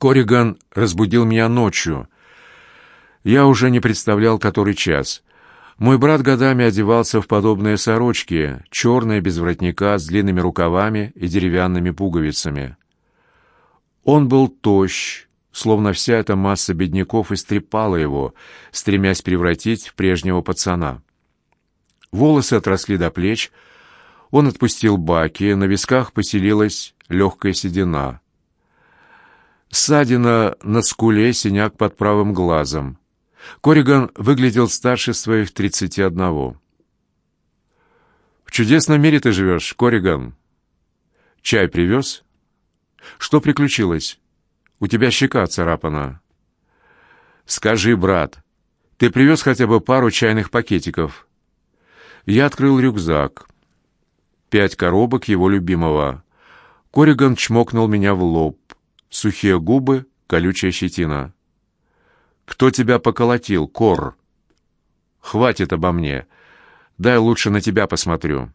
Кориган разбудил меня ночью. Я уже не представлял, который час. Мой брат годами одевался в подобные сорочки, черные, без воротника, с длинными рукавами и деревянными пуговицами. Он был тощ, словно вся эта масса бедняков истрепала его, стремясь превратить в прежнего пацана. Волосы отросли до плеч, он отпустил баки, на висках поселилась легкая седина. Ссадина на скуле, синяк под правым глазом. Кориган выглядел старше своих тридцати одного. «В чудесном мире ты живешь, Кориган. Чай привез? Что приключилось? У тебя щека царапана. Скажи, брат, ты привез хотя бы пару чайных пакетиков?» Я открыл рюкзак. Пять коробок его любимого. Кориган чмокнул меня в лоб. Сухие губы, колючая щетина. «Кто тебя поколотил, Кор?» «Хватит обо мне. Дай лучше на тебя посмотрю».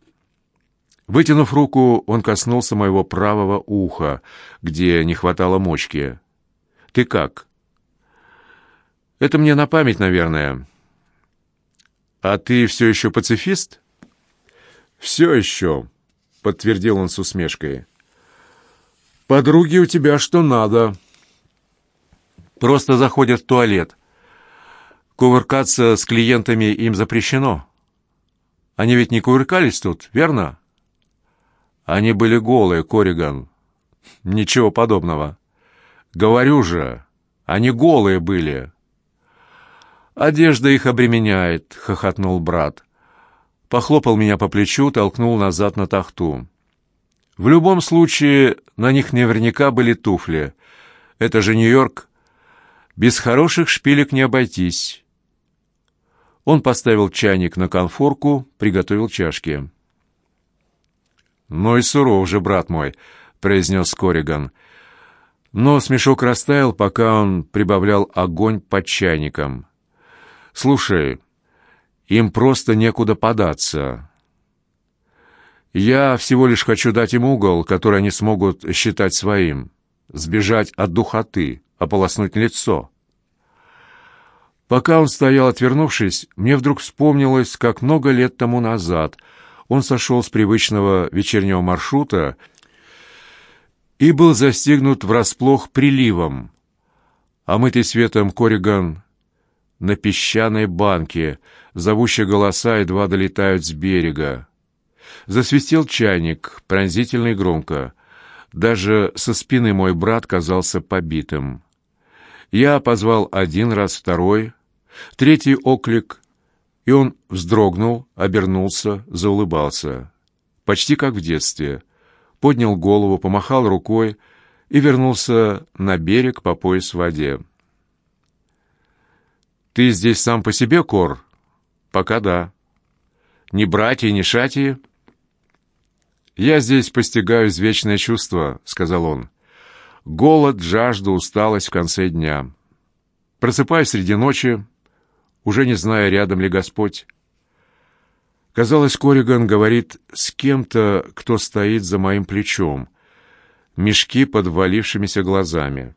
Вытянув руку, он коснулся моего правого уха, где не хватало мочки. «Ты как?» «Это мне на память, наверное». «А ты все еще пацифист?» «Все еще», — подтвердил он с усмешкой. «Подруги у тебя что надо» просто заходят в туалет. Кувыркаться с клиентами им запрещено. Они ведь не кувыркались тут, верно? Они были голые, Кориган. Ничего подобного. Говорю же, они голые были. Одежда их обременяет, хохотнул брат. Похлопал меня по плечу, толкнул назад на тахту. В любом случае, на них наверняка были туфли. Это же Нью-Йорк. Без хороших шпилек не обойтись. Он поставил чайник на конфорку, приготовил чашки. «Ну и суров же, брат мой», — произнес Кориган. Но смешок растаял, пока он прибавлял огонь под чайником. «Слушай, им просто некуда податься. Я всего лишь хочу дать им угол, который они смогут считать своим, сбежать от духоты» ополоснуть лицо. Пока он стоял, отвернувшись, мне вдруг вспомнилось, как много лет тому назад он сошел с привычного вечернего маршрута и был застигнут врасплох приливом. Омытый светом Кориган на песчаной банке, зовущие голоса едва долетают с берега. Засвистел чайник, пронзительно и громко. Даже со спины мой брат казался побитым. Я позвал один раз, второй, третий оклик, и он вздрогнул, обернулся, заулыбался. Почти как в детстве. Поднял голову, помахал рукой и вернулся на берег по пояс в воде. «Ты здесь сам по себе, Кор?» «Пока да». «Ни братья, ни шатии?» «Я здесь постигаю извечное чувство», — сказал он. Голод, жажда, усталость в конце дня. Просыпаюсь среди ночи, уже не зная, рядом ли Господь. Казалось, Кориган говорит с кем-то, кто стоит за моим плечом. Мешки под валившимися глазами.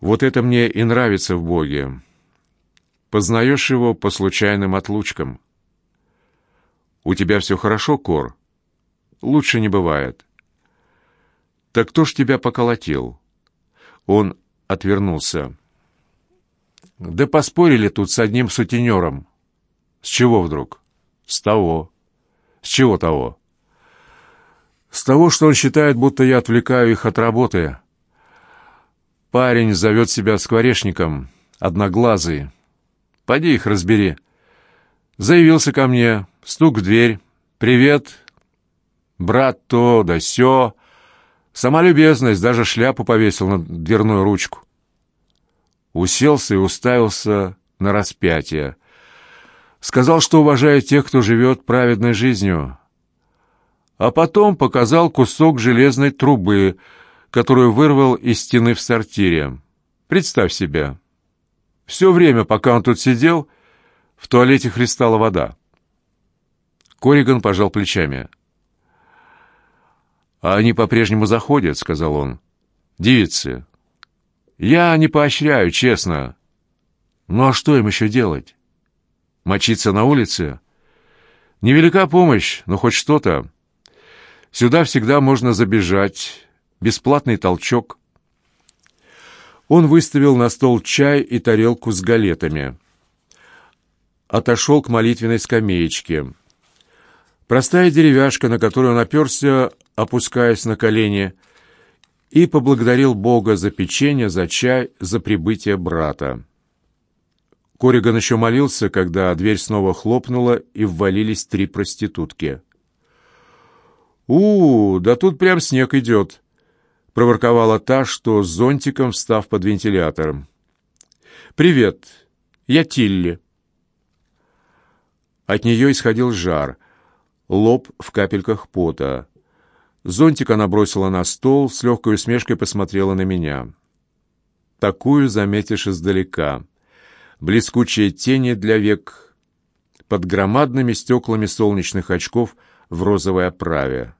Вот это мне и нравится в Боге. Познаешь его по случайным отлучкам. У тебя все хорошо, Кор? Лучше не бывает. «Так кто ж тебя поколотил?» Он отвернулся. «Да поспорили тут с одним сутенером». «С чего вдруг?» «С того». «С чего того?» «С того, что он считает, будто я отвлекаю их от работы. Парень зовет себя скворечником, одноглазый. Пойди их разбери». Заявился ко мне, стук в дверь. «Привет, брат то да сё». Сама любезность, даже шляпу повесил на дверную ручку. Уселся и уставился на распятие. Сказал, что уважает тех, кто живет праведной жизнью. А потом показал кусок железной трубы, которую вырвал из стены в сортире. Представь себе. Все время, пока он тут сидел, в туалете хлестала вода. Кориган пожал плечами. «А они по-прежнему заходят», — сказал он. девицы. Я не поощряю, честно. Ну а что им еще делать? Мочиться на улице? Невелика помощь, но хоть что-то. Сюда всегда можно забежать. Бесплатный толчок. Он выставил на стол чай и тарелку с галетами. Отошел к молитвенной скамеечке. Простая деревяшка, на которую он оперся, опускаясь на колени, и поблагодарил Бога за печенье, за чай, за прибытие брата. Кориган еще молился, когда дверь снова хлопнула, и ввалились три проститутки. «У, да тут прям снег идет!» — проворковала та, что с зонтиком, встав под вентилятором. «Привет, я Тилли». От нее исходил жар, лоб в капельках пота. Зонтик она бросила на стол, с легкой усмешкой посмотрела на меня. «Такую заметишь издалека» блескучие тени для век под громадными стеклами солнечных очков в розовой оправе.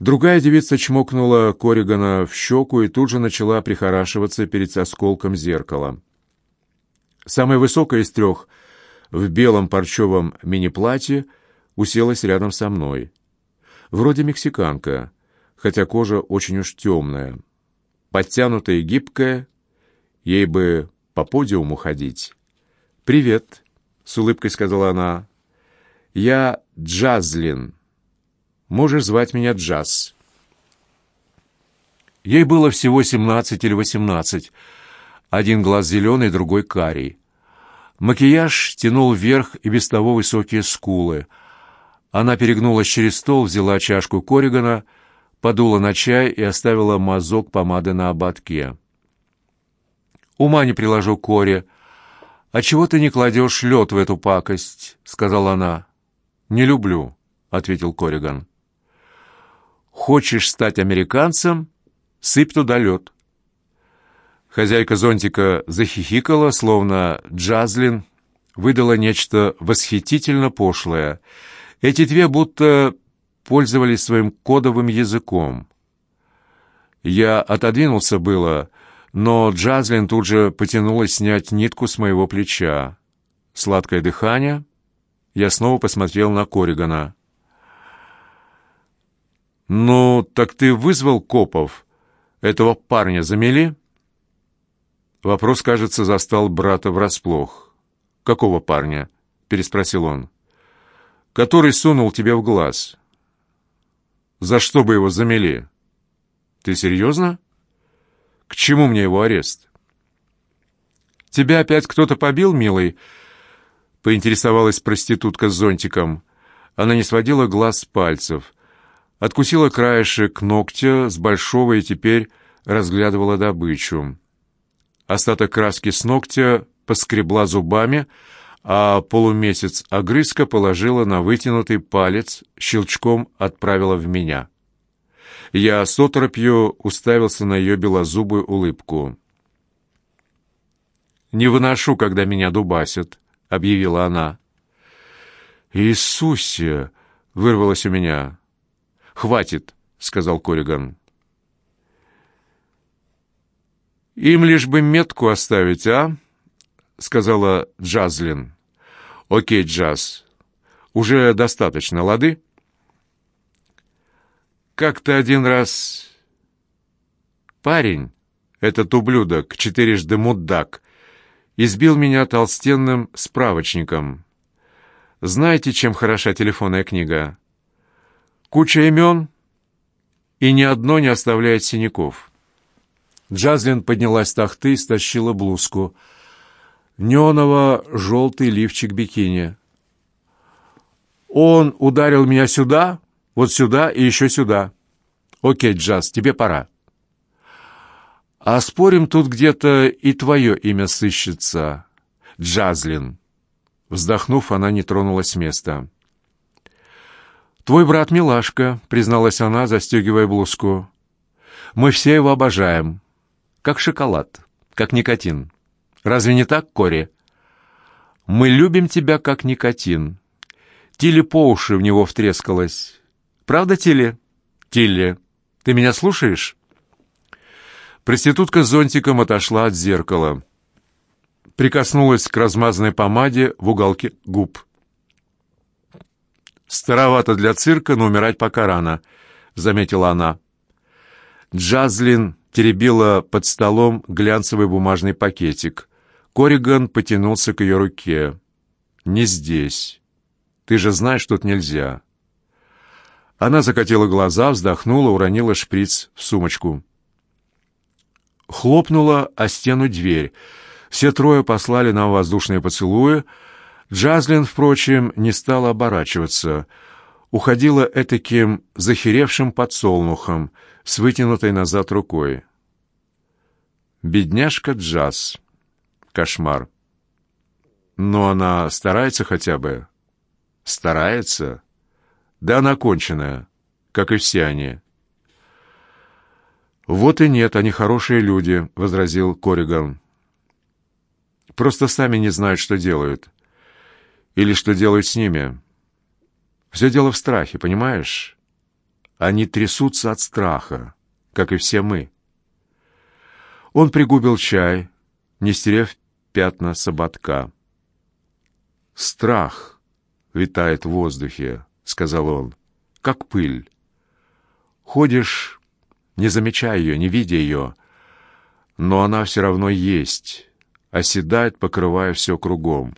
Другая девица чмокнула Коригана в щеку и тут же начала прихорашиваться перед осколком зеркала. Самая высокая из трех, в белом парчевом мини-платье, уселась рядом со мной. Вроде мексиканка, хотя кожа очень уж темная. Подтянутая и гибкая, ей бы по подиуму ходить. «Привет», — с улыбкой сказала она. «Я Джазлин. Можешь звать меня Джаз». Ей было всего семнадцать или восемнадцать. Один глаз зеленый, другой карий. Макияж тянул вверх и без того высокие скулы. Она перегнулась через стол, взяла чашку Коригана, подула на чай и оставила мазок помады на ободке. Ума не приложу, Коре. А чего ты не кладешь лед в эту пакость?» — сказала она. «Не люблю», — ответил Кориган. «Хочешь стать американцем? Сыпь туда лед». Хозяйка зонтика захихикала, словно Джазлин выдала нечто восхитительно пошлое. Эти две будто пользовались своим кодовым языком. Я отодвинулся было, — но Джазлин тут же потянулась снять нитку с моего плеча. Сладкое дыхание. Я снова посмотрел на Коригана. «Ну, так ты вызвал копов? Этого парня замели?» Вопрос, кажется, застал брата врасплох. «Какого парня?» — переспросил он. «Который сунул тебе в глаз». «За что бы его замели?» «Ты серьезно?» К чему мне его арест? Тебя опять кто-то побил, милый? Поинтересовалась проститутка с зонтиком. Она не сводила глаз с пальцев. Откусила краешек ногтя с большого и теперь разглядывала добычу. Остаток краски с ногтя поскребла зубами, а полумесяц огрызка положила на вытянутый палец, щелчком отправила в меня. Я с оторопью уставился на ее белозубую улыбку. «Не выношу, когда меня дубасят», — объявила она. «Иисусе!» — вырвалось у меня. «Хватит», — сказал Кориган. «Им лишь бы метку оставить, а?» — сказала Джазлин. «Окей, Джаз, уже достаточно, лады?» Как-то один раз парень, этот ублюдок, четырежды мудак, избил меня толстенным справочником. Знаете, чем хороша телефонная книга? Куча имен, и ни одно не оставляет синяков. Джазлин поднялась с тахты и стащила блузку. Неоново-желтый лифчик бикини. «Он ударил меня сюда?» Вот сюда и еще сюда. Окей, Джаз, тебе пора. А спорим, тут где-то и твое имя сыщется. Джазлин. Вздохнув, она не тронулась с места. «Твой брат милашка», — призналась она, застегивая блузку. «Мы все его обожаем. Как шоколад, как никотин. Разве не так, Кори? Мы любим тебя, как никотин. Тили по уши в него втрескалась. Правда, Тилли? Тилли, ты меня слушаешь? Проститутка с зонтиком отошла от зеркала. Прикоснулась к размазанной помаде в уголке губ. «Старовато для цирка, но умирать пока рано», — заметила она. Джазлин теребила под столом глянцевый бумажный пакетик. Кориган потянулся к ее руке. «Не здесь. Ты же знаешь, тут нельзя». Она закатила глаза, вздохнула, уронила шприц в сумочку. Хлопнула о стену дверь. Все трое послали нам воздушные поцелуи. Джазлин, впрочем, не стала оборачиваться. Уходила этаким захеревшим подсолнухом с вытянутой назад рукой. Бедняжка Джаз. Кошмар. Но она старается хотя бы. Старается. Да она конченая, как и все они. «Вот и нет, они хорошие люди», — возразил Кориган. «Просто сами не знают, что делают. Или что делают с ними. Все дело в страхе, понимаешь? Они трясутся от страха, как и все мы». Он пригубил чай, не стерев пятна собатка. «Страх витает в воздухе», — сказал он, — «как пыль. Ходишь, не замечая ее, не видя ее, но она все равно есть, оседает, покрывая все кругом.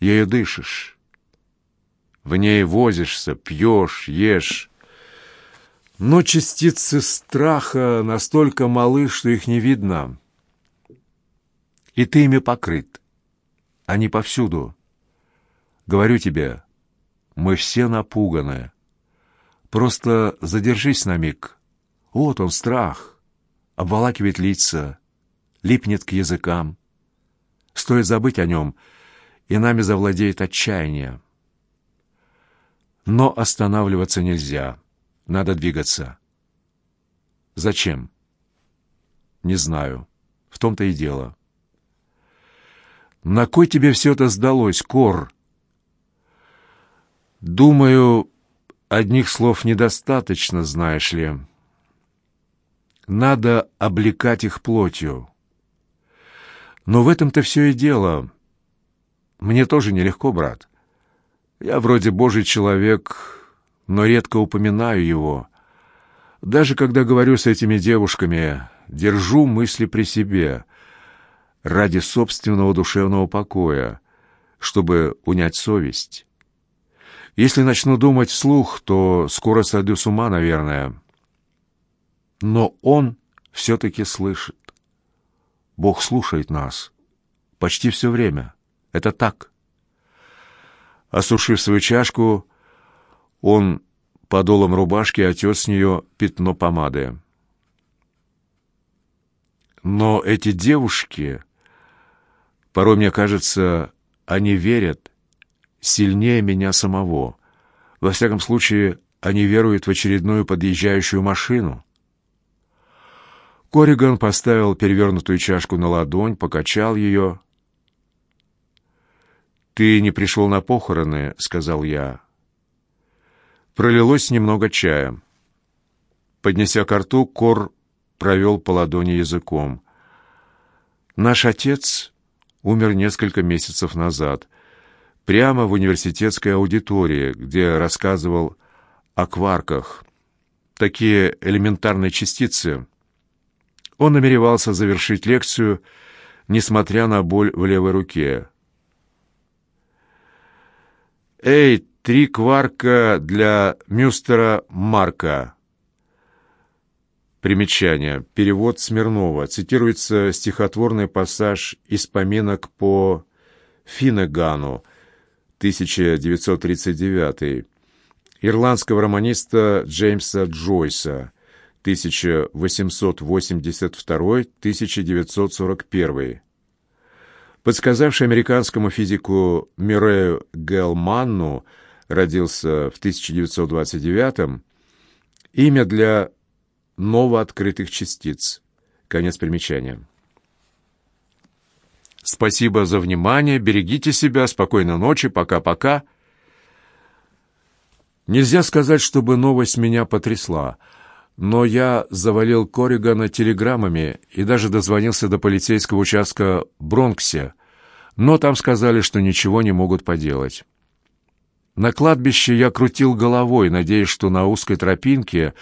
Ею дышишь, в ней возишься, пьешь, ешь». Но частицы страха настолько малы, что их не видно и ты ими покрыт. Они повсюду. Говорю тебе, мы все напуганы. Просто задержись на миг. Вот он, страх. Обволакивает лица, липнет к языкам. Стоит забыть о нем, и нами завладеет отчаяние. Но останавливаться нельзя. Надо двигаться. Зачем? Не знаю. В том-то и дело. На кой тебе все это сдалось, Кор? Думаю, одних слов недостаточно, знаешь ли. Надо облекать их плотью. Но в этом-то все и дело. Мне тоже нелегко, брат. Я вроде божий человек, но редко упоминаю его. Даже когда говорю с этими девушками, держу мысли при себе — ради собственного душевного покоя, чтобы унять совесть. Если начну думать вслух, то скоро сойду с ума, наверное. Но он все-таки слышит. Бог слушает нас. Почти все время. Это так. Осушив свою чашку, он подолом рубашки отец с нее пятно помады. Но эти девушки Порой мне кажется, они верят сильнее меня самого. Во всяком случае, они веруют в очередную подъезжающую машину. Кориган поставил перевернутую чашку на ладонь, покачал ее. «Ты не пришел на похороны», — сказал я. Пролилось немного чая. Поднеся ко рту, Кор провел по ладони языком. «Наш отец умер несколько месяцев назад, прямо в университетской аудитории, где рассказывал о кварках. Такие элементарные частицы. Он намеревался завершить лекцию, несмотря на боль в левой руке. «Эй, три кварка для мюстера Марка!» Примечание. Перевод Смирнова. Цитируется стихотворный пассаж из поминок по Финнегану, 1939 ирландского романиста Джеймса Джойса, 1882-1941, подсказавший американскому физику Мирею Гелманну, родился в 1929 имя для новооткрытых частиц. Конец примечания. Спасибо за внимание, берегите себя, спокойной ночи, пока-пока. Нельзя сказать, чтобы новость меня потрясла, но я завалил Корригана телеграммами и даже дозвонился до полицейского участка Бронксе, но там сказали, что ничего не могут поделать. На кладбище я крутил головой, надеясь, что на узкой тропинке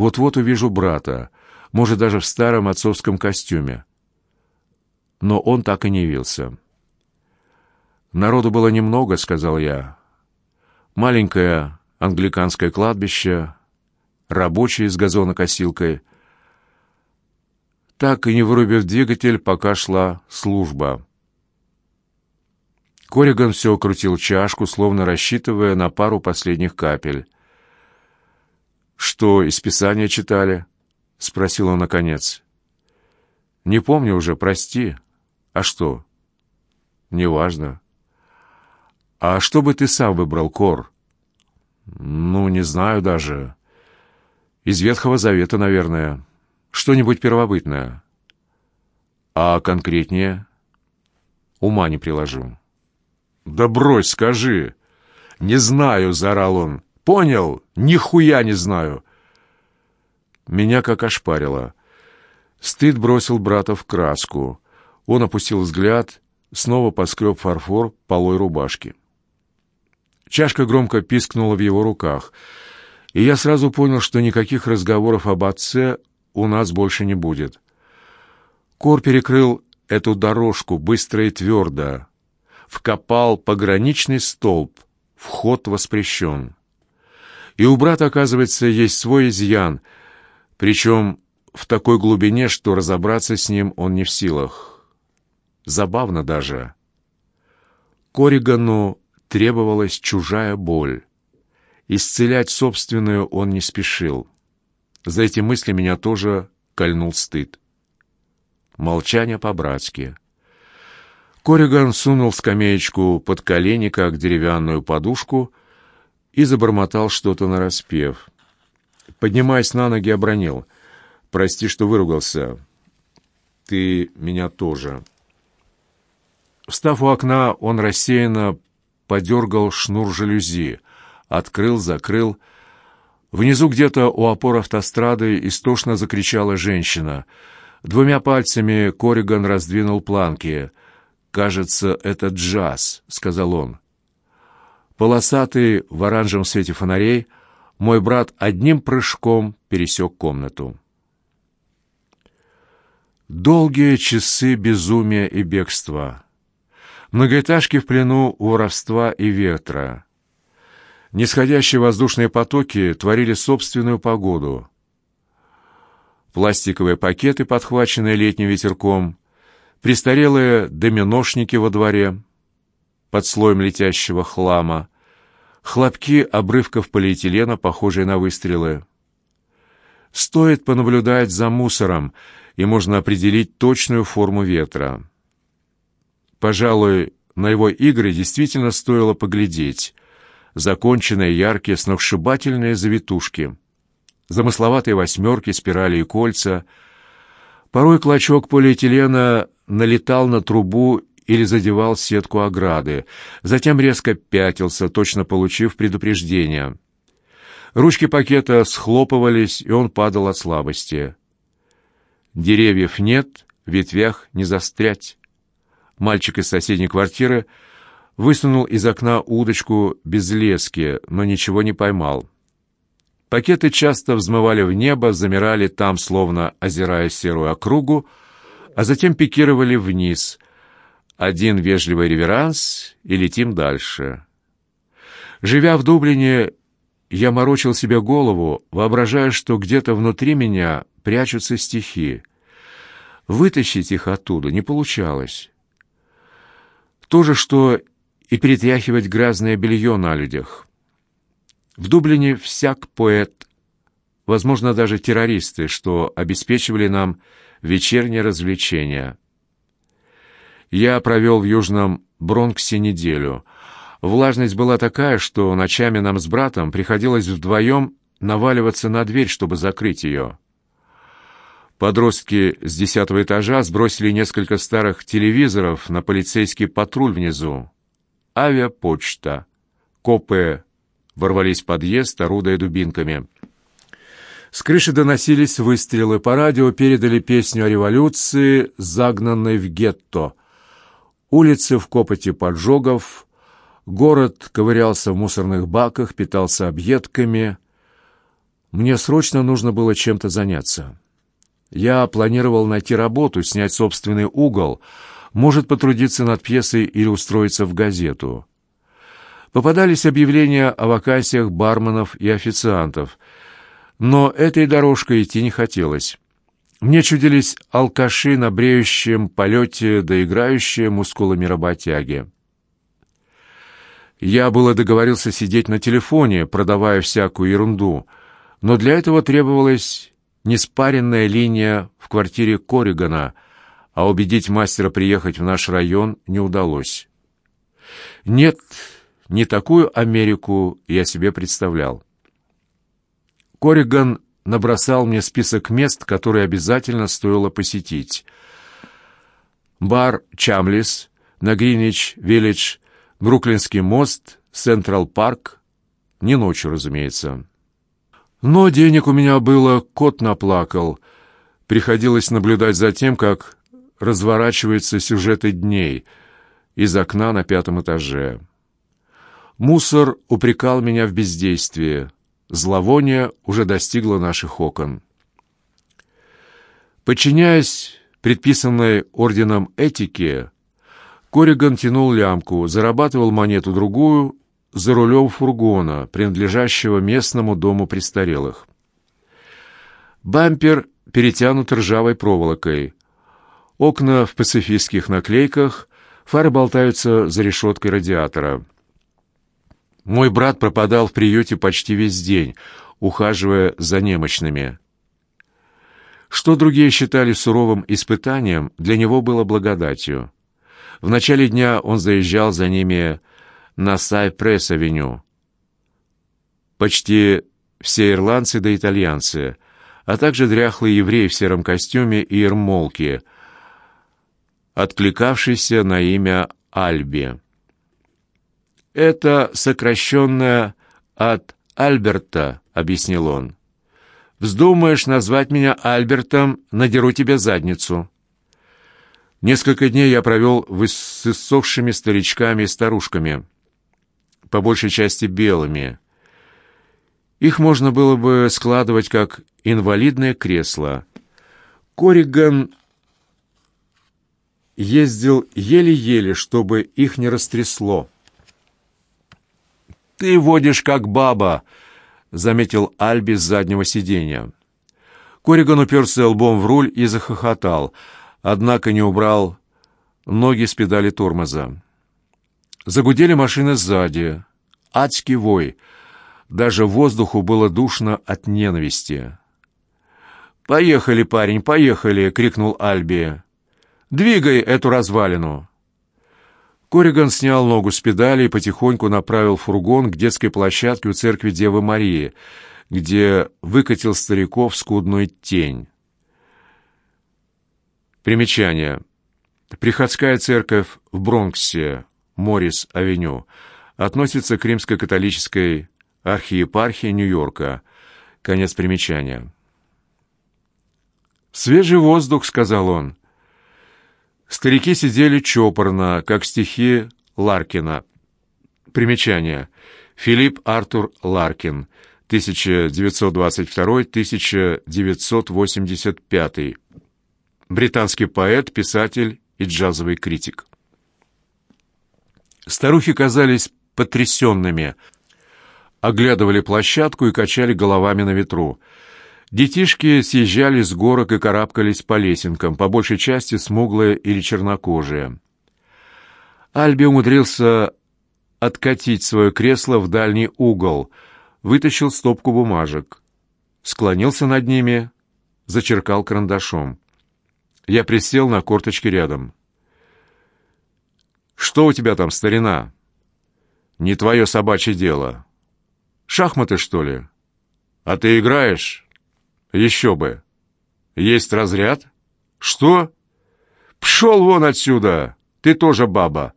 вот-вот увижу брата, может, даже в старом отцовском костюме. Но он так и не явился. «Народу было немного», — сказал я. «Маленькое англиканское кладбище, рабочие с газонокосилкой. Так и не вырубив двигатель, пока шла служба». Кориган все крутил чашку, словно рассчитывая на пару последних капель. «Что, из Писания читали?» — спросил он наконец. «Не помню уже, прости. А что?» «Неважно». «А что бы ты сам выбрал, Кор?» «Ну, не знаю даже. Из Ветхого Завета, наверное. Что-нибудь первобытное». «А конкретнее?» «Ума не приложу». «Да брось, скажи!» «Не знаю», — заорал он. «Понял? Нихуя не знаю!» Меня как ошпарило. Стыд бросил брата в краску. Он опустил взгляд, снова поскреб фарфор полой рубашки. Чашка громко пискнула в его руках, и я сразу понял, что никаких разговоров об отце у нас больше не будет. Кор перекрыл эту дорожку быстро и твердо, вкопал пограничный столб, вход воспрещен. И у брата, оказывается, есть свой изъян, причем в такой глубине, что разобраться с ним он не в силах. Забавно даже. Коригану требовалась чужая боль. Исцелять собственную он не спешил. За эти мысли меня тоже кольнул стыд. Молчание по-братски. Кориган сунул скамеечку под колени, как деревянную подушку, и забормотал что-то нараспев. Поднимаясь на ноги, обронил. «Прости, что выругался. Ты меня тоже». Встав у окна, он рассеянно подергал шнур жалюзи, открыл, закрыл. Внизу где-то у опор автострады истошно закричала женщина. Двумя пальцами Кориган раздвинул планки — «Кажется, это джаз», — сказал он. Полосатый в оранжевом свете фонарей, мой брат одним прыжком пересек комнату. Долгие часы безумия и бегства. Многоэтажки в плену воровства и ветра. Нисходящие воздушные потоки творили собственную погоду. Пластиковые пакеты, подхваченные летним ветерком, престарелые доминошники во дворе под слоем летящего хлама, хлопки обрывков полиэтилена, похожие на выстрелы. Стоит понаблюдать за мусором, и можно определить точную форму ветра. Пожалуй, на его игры действительно стоило поглядеть. Законченные, яркие, сногсшибательные завитушки. Замысловатые восьмерки, спирали и кольца. Порой клочок полиэтилена налетал на трубу или задевал сетку ограды, затем резко пятился, точно получив предупреждение. Ручки пакета схлопывались, и он падал от слабости. Деревьев нет, в ветвях не застрять. Мальчик из соседней квартиры высунул из окна удочку без лески, но ничего не поймал. Пакеты часто взмывали в небо, замирали там, словно озирая серую округу, а затем пикировали вниз. Один вежливый реверанс и летим дальше. Живя в Дублине, я морочил себе голову, воображая, что где-то внутри меня прячутся стихи. Вытащить их оттуда не получалось. То же, что и перетряхивать грязное белье на людях. В Дублине всяк поэт, возможно, даже террористы, что обеспечивали нам вечернее развлечение. Я провел в Южном Бронксе неделю. Влажность была такая, что ночами нам с братом приходилось вдвоем наваливаться на дверь, чтобы закрыть ее. Подростки с десятого этажа сбросили несколько старых телевизоров на полицейский патруль внизу. Авиапочта. Копы ворвались в подъезд, орудуя дубинками. С крыши доносились выстрелы. По радио передали песню о революции, загнанной в гетто. Улицы в копоте поджогов. Город ковырялся в мусорных баках, питался объедками. Мне срочно нужно было чем-то заняться. Я планировал найти работу, снять собственный угол, может потрудиться над пьесой или устроиться в газету. Попадались объявления о вакансиях барменов и официантов — но этой дорожкой идти не хотелось. Мне чудились алкаши на бреющем полете, доиграющие мускулами работяги. Я было договорился сидеть на телефоне, продавая всякую ерунду, но для этого требовалась неспаренная линия в квартире Коригана, а убедить мастера приехать в наш район не удалось. Нет, не такую Америку я себе представлял. Кориган набросал мне список мест, которые обязательно стоило посетить. Бар «Чамлис», на Гринвич-Виллидж, Бруклинский мост, Централ-парк. Не ночью, разумеется. Но денег у меня было, кот наплакал. Приходилось наблюдать за тем, как разворачиваются сюжеты дней из окна на пятом этаже. Мусор упрекал меня в бездействии. Зловоние уже достигло наших окон. Подчиняясь предписанной орденом этике, Кориган тянул лямку, зарабатывал монету-другую за рулем фургона, принадлежащего местному дому престарелых. Бампер перетянут ржавой проволокой. Окна в пацифистских наклейках, фары болтаются за решеткой радиатора — мой брат пропадал в приюте почти весь день, ухаживая за немощными. Что другие считали суровым испытанием, для него было благодатью. В начале дня он заезжал за ними на Сайпресс-авеню. Почти все ирландцы да итальянцы, а также дряхлый еврей в сером костюме и ермолке, откликавшийся на имя Альби. «Это сокращенное от Альберта», — объяснил он. «Вздумаешь назвать меня Альбертом, надеру тебе задницу». Несколько дней я провел с иссохшими старичками и старушками, по большей части белыми. Их можно было бы складывать как инвалидное кресло. Кориган ездил еле-еле, чтобы их не растрясло. «Ты водишь как баба», — заметил Альби с заднего сиденья. Кориган уперся лбом в руль и захохотал, однако не убрал ноги с педали тормоза. Загудели машины сзади. Адский вой. Даже воздуху было душно от ненависти. «Поехали, парень, поехали!» — крикнул Альби. «Двигай эту развалину!» Кориган снял ногу с педали и потихоньку направил фургон к детской площадке у церкви Девы Марии, где выкатил стариков скудную тень. Примечание. Приходская церковь в Бронксе, Моррис-авеню, относится к римско-католической архиепархии Нью-Йорка. Конец примечания. «Свежий воздух», — сказал он. Старики сидели чопорно, как стихи Ларкина. Примечание. Филипп Артур Ларкин, 1922-1985. Британский поэт, писатель и джазовый критик. Старухи казались потрясенными, оглядывали площадку и качали головами на ветру. Детишки съезжали с горок и карабкались по лесенкам, по большей части смуглые или чернокожие. Альби умудрился откатить свое кресло в дальний угол, вытащил стопку бумажек, склонился над ними, зачеркал карандашом. Я присел на корточки рядом. «Что у тебя там, старина?» «Не твое собачье дело». «Шахматы, что ли?» «А ты играешь?» Еще бы. Есть разряд? Что? Пшел вон отсюда! Ты тоже баба.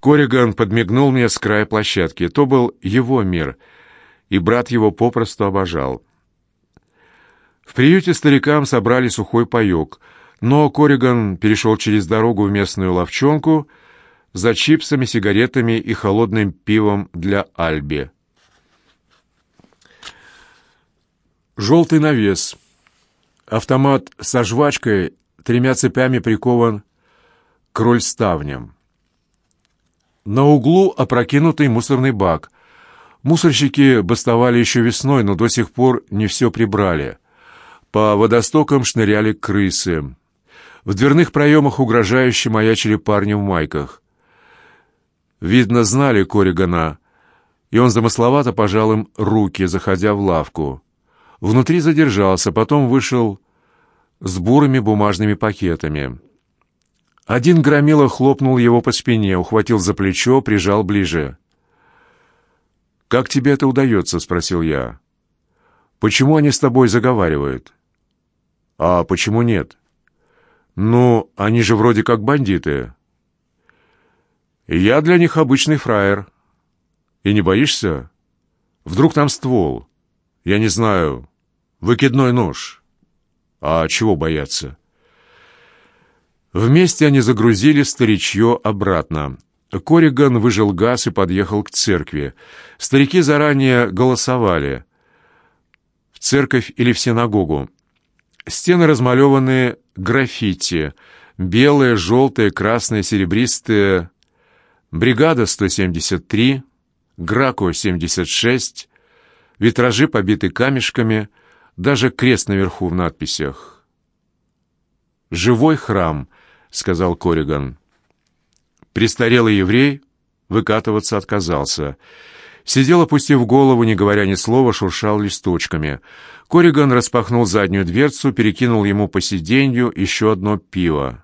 Кориган подмигнул мне с края площадки. То был его мир. и брат его попросту обожал. В приюте старикам собрали сухой паёк, но Кориган перешел через дорогу в местную ловчонку за чипсами, сигаретами и холодным пивом для Альби. Желтый навес. Автомат со жвачкой тремя цепями прикован к рольставням. На углу опрокинутый мусорный бак. Мусорщики бастовали еще весной, но до сих пор не все прибрали. По водостокам шныряли крысы. В дверных проемах угрожающе маячили парни в майках. Видно, знали Коригана, и он замысловато пожал им руки, заходя в лавку. Внутри задержался, потом вышел с бурыми бумажными пакетами. Один громила хлопнул его по спине, ухватил за плечо, прижал ближе. «Как тебе это удается?» — спросил я. «Почему они с тобой заговаривают?» «А почему нет?» «Ну, они же вроде как бандиты». «Я для них обычный фраер». «И не боишься? Вдруг там ствол? Я не знаю. Выкидной нож». «А чего бояться?» Вместе они загрузили старичье обратно. Кориган выжил газ и подъехал к церкви. Старики заранее голосовали. В церковь или в синагогу. Стены размалеваны граффити. Белые, желтые, красные, серебристые. Бригада 173, Грако 76, витражи побиты камешками, даже крест наверху в надписях. «Живой храм», — сказал Кориган. Престарелый еврей выкатываться отказался. Сидел, опустив голову, не говоря ни слова, шуршал листочками. Кориган распахнул заднюю дверцу, перекинул ему по сиденью еще одно пиво.